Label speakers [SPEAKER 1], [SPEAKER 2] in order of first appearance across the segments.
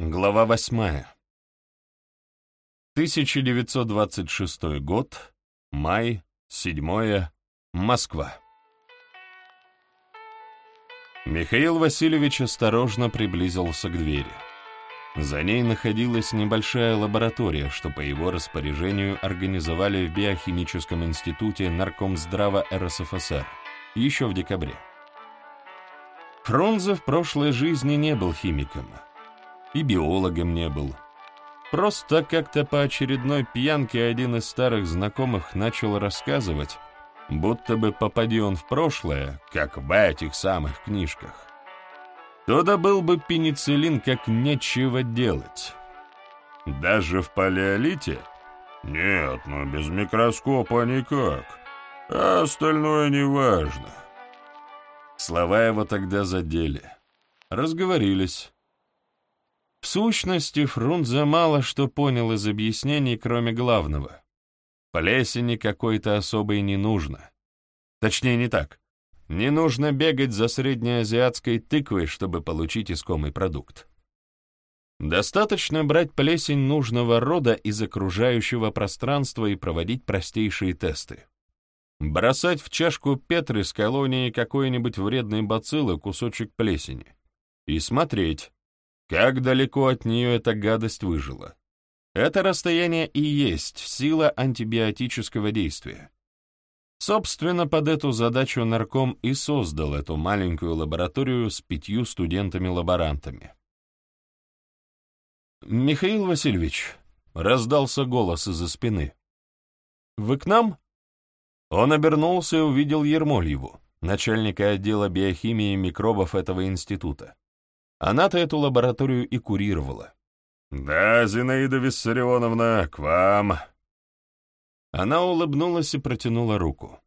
[SPEAKER 1] Глава восьмая. 1926 год, май, 7 Москва. Михаил Васильевич осторожно приблизился к двери. За ней находилась небольшая лаборатория, что по его распоряжению организовали в Биохимическом институте Наркомздрава РСФСР еще в декабре. Фрунзе в прошлой жизни не был химиком, и биологом не был. Просто как-то по очередной пьянке один из старых знакомых начал рассказывать, будто бы попади он в прошлое, как в этих самых книжках, то добыл бы пенициллин как нечего делать. Даже в палеолите? Нет, но без микроскопа никак. А остальное не важно. Слова его тогда задели. Разговорились. В сущности, Фрунзе мало что понял из объяснений, кроме главного. Плесени какой-то особой не нужно. Точнее, не так. Не нужно бегать за среднеазиатской тыквой, чтобы получить искомый продукт. Достаточно брать плесень нужного рода из окружающего пространства и проводить простейшие тесты. Бросать в чашку Петры с колонией какой-нибудь вредной бациллы кусочек плесени и смотреть, как далеко от нее эта гадость выжила. Это расстояние и есть сила антибиотического действия. Собственно, под эту задачу нарком и создал эту маленькую лабораторию с пятью студентами-лаборантами. «Михаил Васильевич», — раздался голос из-за спины, — «вы к нам?» Он обернулся и увидел Ермольеву, начальника отдела биохимии микробов этого института. Она-то эту лабораторию и курировала. «Да, Зинаида Виссарионовна, к вам!» Она улыбнулась и протянула руку.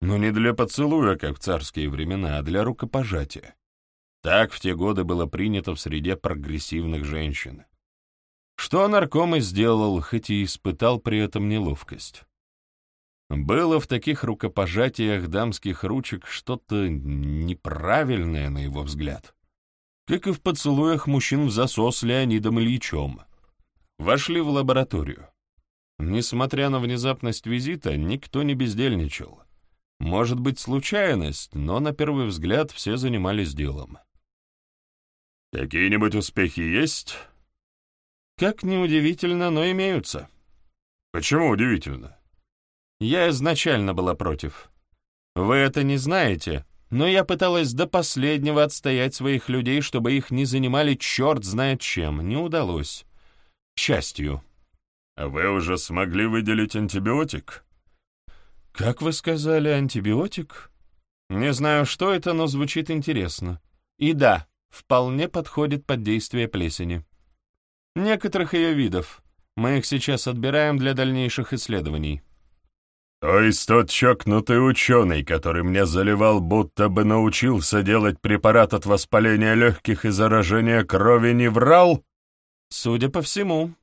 [SPEAKER 1] Но не для поцелуя, как в царские времена, а для рукопожатия. Так в те годы было принято в среде прогрессивных женщин. Что нарком и сделал, хоть и испытал при этом неловкость. Было в таких рукопожатиях дамских ручек что-то неправильное, на его взгляд. Как и в поцелуях мужчин в засос с Леонидом Ильичем. Вошли в лабораторию. Несмотря на внезапность визита, никто не бездельничал. Может быть, случайность, но на первый взгляд все занимались делом. «Какие-нибудь успехи есть?» «Как неудивительно, но имеются». «Почему удивительно?» Я изначально была против. Вы это не знаете, но я пыталась до последнего отстоять своих людей, чтобы их не занимали черт знает чем. Не удалось. К счастью. А вы уже смогли выделить антибиотик? Как вы сказали, антибиотик? Не знаю, что это, но звучит интересно. И да, вполне подходит под действие плесени. Некоторых ее видов. Мы их сейчас отбираем для дальнейших исследований. «То есть тот чокнутый ученый, который мне заливал, будто бы научился делать препарат от воспаления легких и заражения крови, не врал?» «Судя по всему.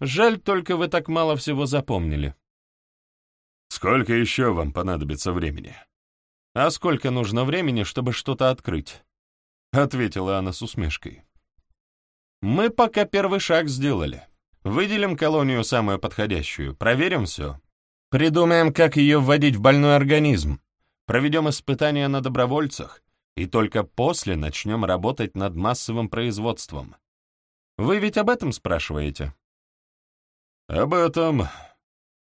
[SPEAKER 1] Жаль, только вы так мало всего запомнили». «Сколько еще вам понадобится времени?» «А сколько нужно времени, чтобы что-то открыть?» — ответила она с усмешкой. «Мы пока первый шаг сделали. Выделим колонию самую подходящую, проверим все, Придумаем, как ее вводить в больной организм. Проведем испытания на добровольцах, и только после начнем работать над массовым производством. Вы ведь об этом спрашиваете? Об этом.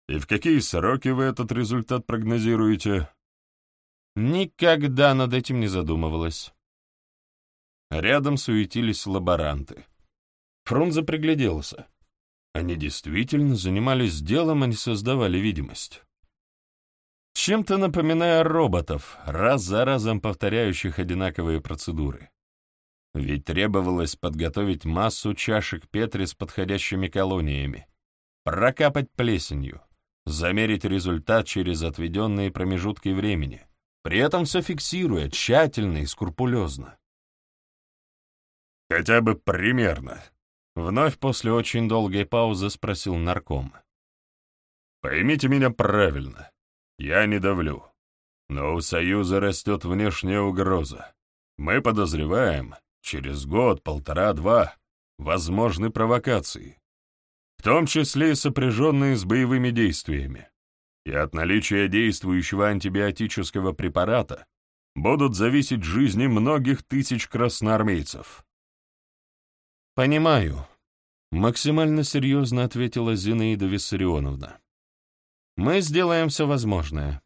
[SPEAKER 1] И в какие сроки вы этот результат прогнозируете? Никогда над этим не задумывалась. Рядом суетились лаборанты. Фрунзе пригляделся. Они действительно занимались делом, а не создавали видимость. Чем-то напоминая роботов, раз за разом повторяющих одинаковые процедуры. Ведь требовалось подготовить массу чашек Петри с подходящими колониями, прокапать плесенью, замерить результат через отведенные промежутки времени, при этом все фиксируя тщательно и скрупулезно. «Хотя бы примерно», Вновь после очень долгой паузы спросил нарком. «Поймите меня правильно. Я не давлю. Но у Союза растет внешняя угроза. Мы подозреваем, через год, полтора-два возможны провокации, в том числе и сопряженные с боевыми действиями, и от наличия действующего антибиотического препарата будут зависеть жизни многих тысяч красноармейцев.
[SPEAKER 2] «Понимаю», — максимально серьезно ответила Зинаида Виссарионовна. «Мы сделаем все возможное,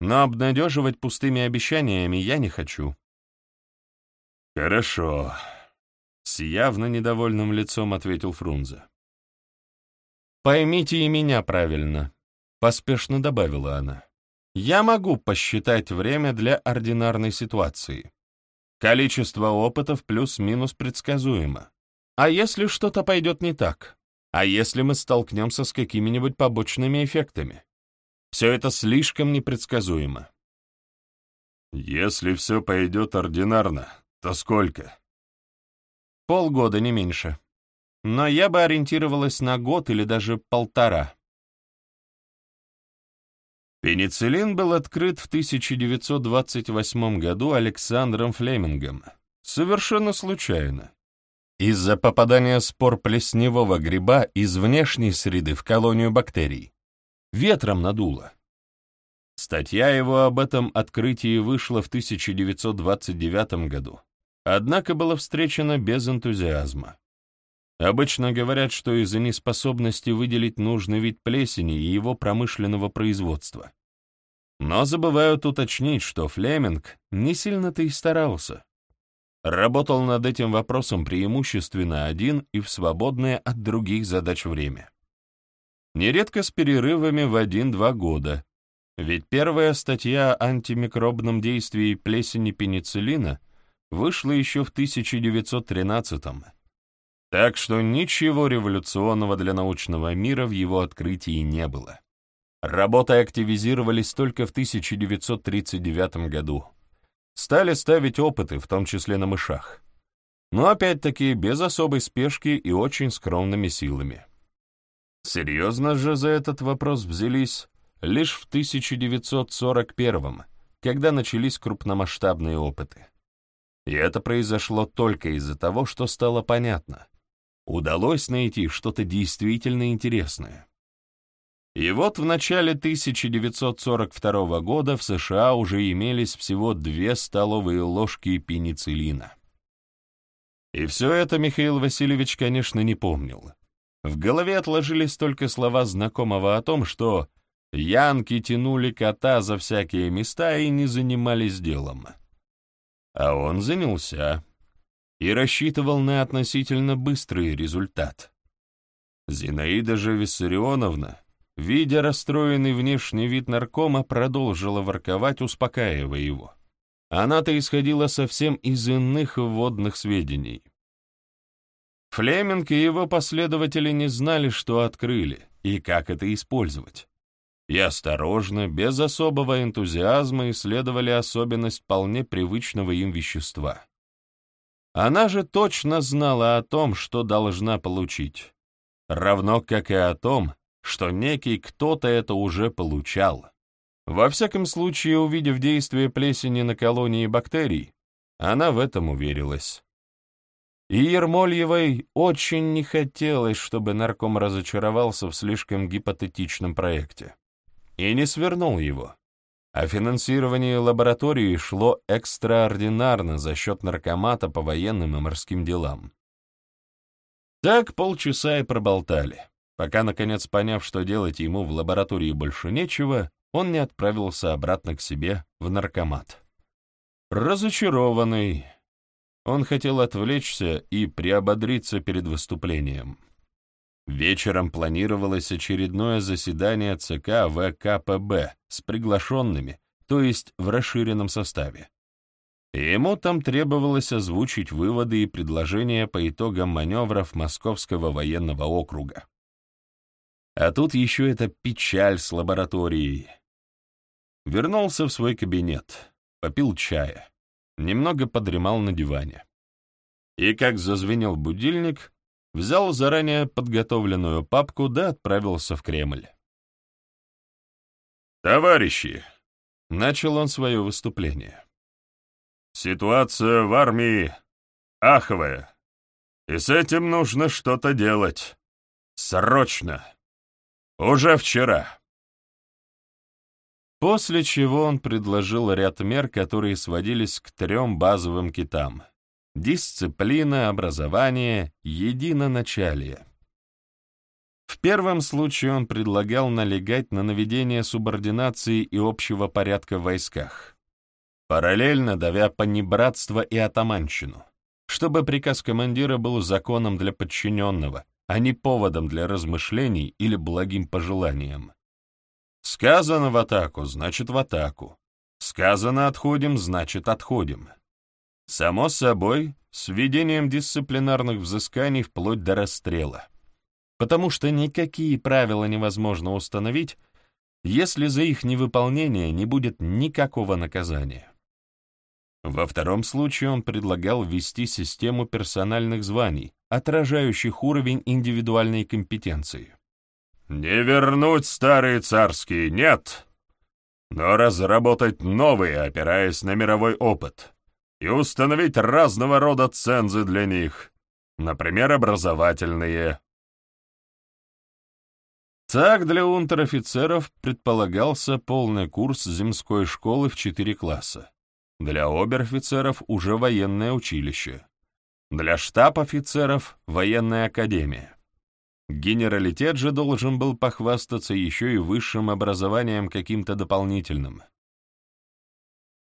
[SPEAKER 2] но обнадеживать пустыми обещаниями я не хочу».
[SPEAKER 1] «Хорошо», — с явно недовольным лицом ответил Фрунзе.
[SPEAKER 2] «Поймите и меня правильно», — поспешно добавила она. «Я могу посчитать время для ординарной ситуации. Количество опытов плюс-минус предсказуемо. А если что-то пойдет не так? А если мы столкнемся с какими-нибудь побочными эффектами? Все это слишком непредсказуемо».
[SPEAKER 1] «Если все пойдет ординарно, то сколько?»
[SPEAKER 2] «Полгода, не меньше. Но я бы ориентировалась на год или даже полтора».
[SPEAKER 1] Пенициллин был открыт в 1928 году Александром Флемингом, совершенно случайно, из-за попадания спор плесневого гриба из внешней среды в колонию бактерий. Ветром надуло. Статья его об этом открытии вышла в 1929 году, однако была встречена без энтузиазма. Обычно говорят, что из-за неспособности выделить нужный вид плесени и его промышленного производства. Но забывают уточнить, что Флеминг не сильно-то и старался. Работал над этим вопросом преимущественно один и в свободное от других задач время. Нередко с перерывами в один-два года, ведь первая статья о антимикробном действии плесени пенициллина вышла еще в 1913 году так что ничего революционного для научного мира в его открытии не было. Работы активизировались только в 1939 году. Стали ставить опыты, в том числе на мышах. Но опять-таки без особой спешки и очень скромными силами. Серьезно же за этот вопрос взялись лишь в 1941 когда начались крупномасштабные опыты. И это произошло только из-за того, что стало понятно удалось найти что-то действительно интересное. И вот в начале 1942 года в США уже имелись всего две столовые ложки пенициллина. И все это Михаил Васильевич, конечно, не помнил. В голове отложились только слова знакомого о том, что янки тянули кота за всякие места и не занимались делом. А он занялся и рассчитывал на относительно быстрый результат. Зинаида же Виссарионовна, видя расстроенный внешний вид наркома, продолжила ворковать, успокаивая его. Она-то исходила совсем из иных вводных сведений. Флеминг и его последователи не знали, что открыли и как это использовать. И осторожно, без особого энтузиазма исследовали особенность вполне привычного им вещества. Она же точно знала о том, что должна получить, равно как и о том, что некий кто-то это уже получал. Во всяком случае, увидев действие плесени на колонии бактерий, она в этом уверилась. И Ермольевой очень не хотелось, чтобы нарком разочаровался в слишком гипотетичном проекте. И не свернул его а финансирование лаборатории шло экстраординарно за счет наркомата по военным и морским делам. Так полчаса и проболтали, пока, наконец, поняв, что делать ему в лаборатории больше нечего, он не отправился обратно к себе в наркомат. Разочарованный, он хотел отвлечься и приободриться перед выступлением. Вечером планировалось очередное заседание ЦК ВКПБ с приглашенными, то есть в расширенном составе. Ему там требовалось озвучить выводы и предложения по итогам маневров Московского военного округа. А тут еще эта печаль с лабораторией. Вернулся в свой кабинет, попил чая, немного подремал на диване. И как зазвенел будильник, взял заранее подготовленную папку да отправился в Кремль. «Товарищи!» — начал он свое выступление. «Ситуация в армии аховая. И с этим нужно что-то делать. Срочно. Уже вчера.
[SPEAKER 2] После чего он предложил ряд мер, которые сводились к трем базовым китам — дисциплина, образование, единоначалие. В первом случае он предлагал налегать на наведение субординации и общего порядка в войсках, параллельно давя понебратство и атаманщину, чтобы приказ командира был законом для подчиненного, а не поводом для размышлений или благим пожеланием. Сказано в атаку, значит в атаку. Сказано отходим, значит отходим. Само собой, с введением дисциплинарных взысканий вплоть до расстрела. Потому что никакие правила невозможно установить, если за их невыполнение не будет никакого наказания. Во втором случае он предлагал ввести систему персональных званий, отражающих уровень индивидуальной компетенции.
[SPEAKER 1] Не вернуть старые царские, нет, но разработать новые, опираясь на мировой опыт, и установить разного рода цензы для них, например, образовательные.
[SPEAKER 2] Так для унтер-офицеров предполагался полный курс земской школы в четыре класса. Для обер-офицеров уже военное училище. Для штаб-офицеров — военная академия. Генералитет же должен был похвастаться еще и высшим образованием каким-то дополнительным.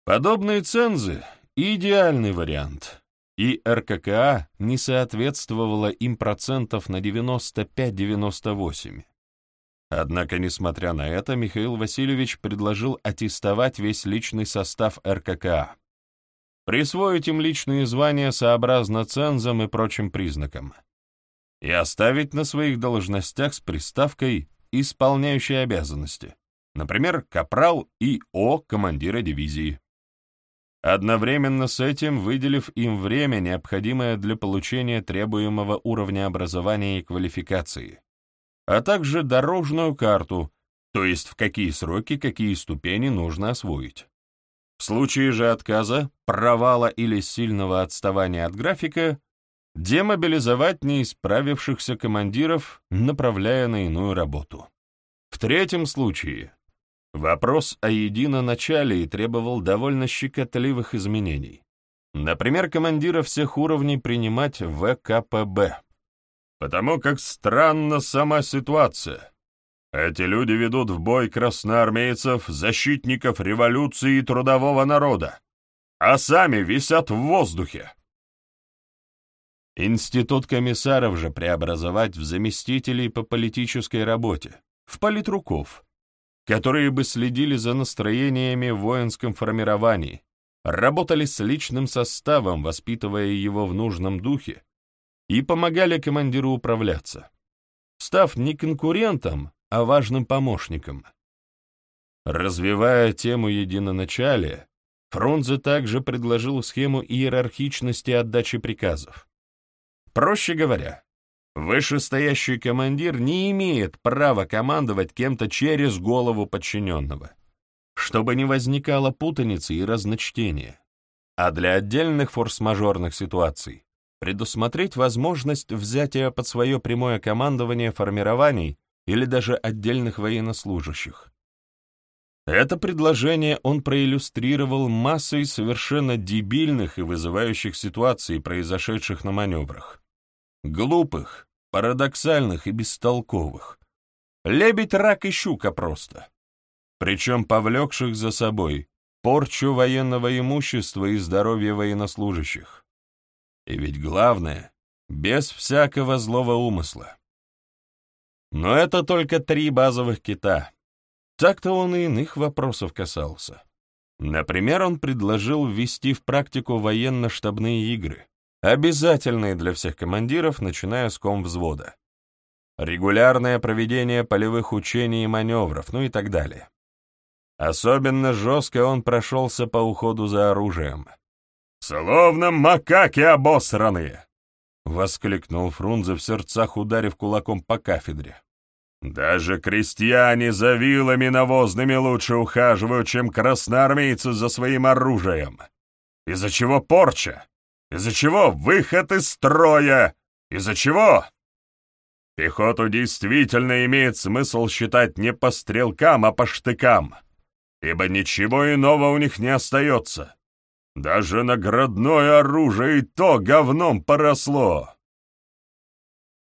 [SPEAKER 2] Подобные цензы — идеальный вариант, и РККА не соответствовала им процентов на 95-98. Однако, несмотря на это, Михаил Васильевич предложил аттестовать весь личный состав РККА, присвоить им личные звания сообразно цензам и прочим признакам — и оставить на своих должностях с приставкой «исполняющий обязанности», например, капрал и О командира дивизии. Одновременно с этим выделив им время, необходимое для получения требуемого уровня образования и квалификации, а также дорожную карту, то есть в какие сроки какие ступени нужно освоить. В случае же отказа, провала или сильного отставания от графика демобилизовать неисправившихся командиров, направляя на иную работу. В третьем случае вопрос о единоначалии требовал довольно щекотливых изменений. Например, командира всех уровней принимать в ВКПБ.
[SPEAKER 1] Потому как странна сама ситуация. Эти люди ведут в бой красноармейцев, защитников революции и трудового народа, а сами висят в воздухе.
[SPEAKER 2] Институт комиссаров же преобразовать в заместителей по политической работе, в политруков, которые бы следили за настроениями в воинском формировании, работали с личным составом, воспитывая его в нужном духе, и помогали командиру управляться, став не конкурентом, а важным помощником. Развивая тему единоначалия, Фрунзе также предложил схему иерархичности отдачи приказов. Проще говоря, вышестоящий командир не имеет права командовать кем-то через голову подчиненного, чтобы не возникало путаницы и разночтения, а для отдельных форс-мажорных ситуаций предусмотреть возможность взятия под свое прямое командование формирований или даже отдельных военнослужащих. Это предложение он проиллюстрировал массой совершенно дебильных и вызывающих ситуаций, произошедших на маневрах. Глупых, парадоксальных и бестолковых. Лебедь, рак и щука просто. Причем повлекших за собой порчу военного имущества и здоровья военнослужащих. И ведь главное, без всякого злого умысла. Но это только три базовых кита. Так-то он и иных вопросов касался. Например, он предложил ввести в практику военно-штабные игры, обязательные для всех командиров, начиная с комвзвода. Регулярное проведение полевых учений и маневров, ну и так далее. Особенно жестко он прошелся по уходу за оружием.
[SPEAKER 1] «Словно макаки обосранные!»
[SPEAKER 2] — воскликнул Фрунзе в сердцах, ударив кулаком по кафедре.
[SPEAKER 1] «Даже крестьяне за вилами навозными лучше ухаживают, чем красноармейцы за своим оружием. Из-за чего порча? из-за чего выход из строя, Из-за чего? Пехоту действительно имеет смысл считать не по стрелкам, а по штыкам, ибо ничего иного у них не остается. Даже наградное оружие и то говном поросло.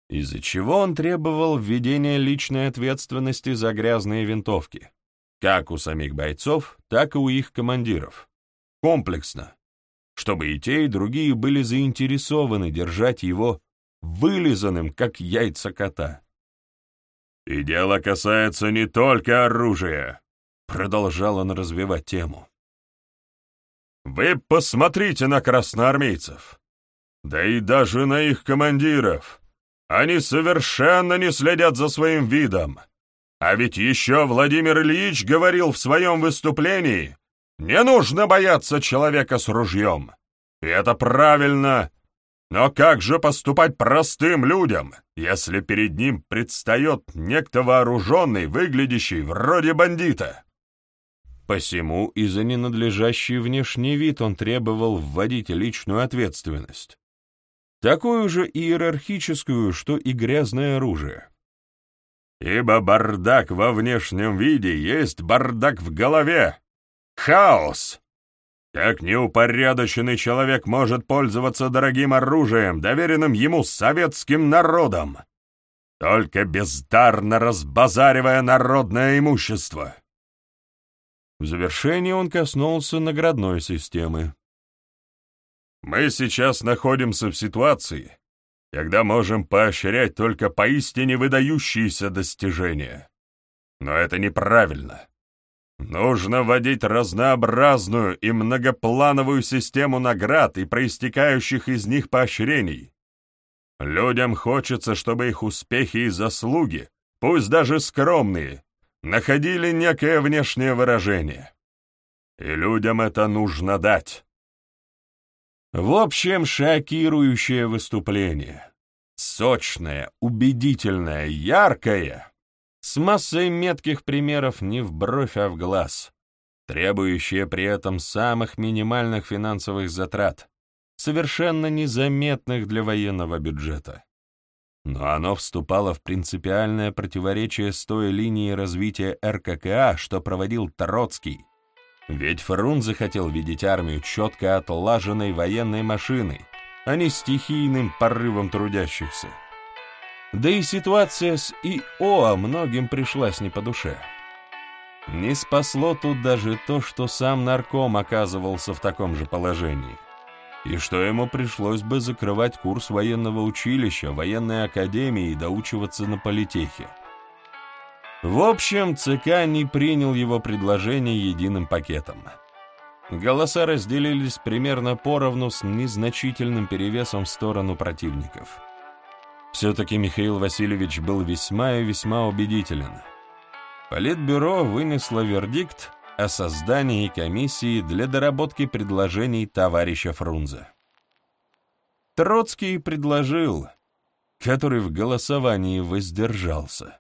[SPEAKER 2] Из-за чего он требовал введения личной ответственности за грязные винтовки, как у самих бойцов, так и у их командиров. Комплексно, чтобы и те, и другие были заинтересованы держать его вылизанным, как яйца кота.
[SPEAKER 1] «И дело касается не только оружия», — продолжал он развивать тему. «Вы посмотрите на красноармейцев, да и даже на их командиров. Они совершенно не следят за своим видом. А ведь еще Владимир Ильич говорил в своем выступлении, не нужно бояться человека с ружьем. И это правильно, но как же поступать простым людям, если перед ним предстает некто вооруженный, выглядящий вроде бандита?
[SPEAKER 2] Посему и за ненадлежащий внешний вид он требовал вводить личную ответственность. Такую же иерархическую, что и грязное оружие.
[SPEAKER 1] Ибо бардак во внешнем виде есть бардак в голове. Хаос! Как неупорядоченный человек может пользоваться дорогим оружием, доверенным ему советским народом? Только бездарно разбазаривая народное имущество.
[SPEAKER 2] В завершении он коснулся наградной системы.
[SPEAKER 1] Мы сейчас находимся в ситуации, когда можем поощрять только поистине выдающиеся достижения. Но это неправильно. Нужно вводить разнообразную и многоплановую систему наград и проистекающих из них поощрений. Людям хочется, чтобы их успехи и заслуги, пусть даже скромные, находили некое внешнее выражение. И людям это нужно дать.
[SPEAKER 2] В общем, шокирующее выступление. Сочное, убедительное, яркое с массой метких примеров не в бровь, а в глаз, требующие при этом самых минимальных финансовых затрат, совершенно незаметных для военного бюджета. Но оно вступало в принципиальное противоречие с той линией развития РККА, что проводил Троцкий. Ведь Фрунзе хотел видеть армию четко отлаженной военной машиной, а не стихийным порывом трудящихся. Да и ситуация с ИО многим пришлась не по душе. Не спасло тут даже то, что сам нарком оказывался в таком же положении, и что ему пришлось бы закрывать курс военного училища, военной академии и доучиваться на политехе. В общем, ЦК не принял его предложение единым пакетом. Голоса разделились примерно поровну с незначительным перевесом в сторону противников. Все-таки Михаил Васильевич был весьма и весьма убедителен. Политбюро вынесло вердикт о создании комиссии для доработки предложений товарища Фрунзе. Троцкий предложил, который в голосовании воздержался,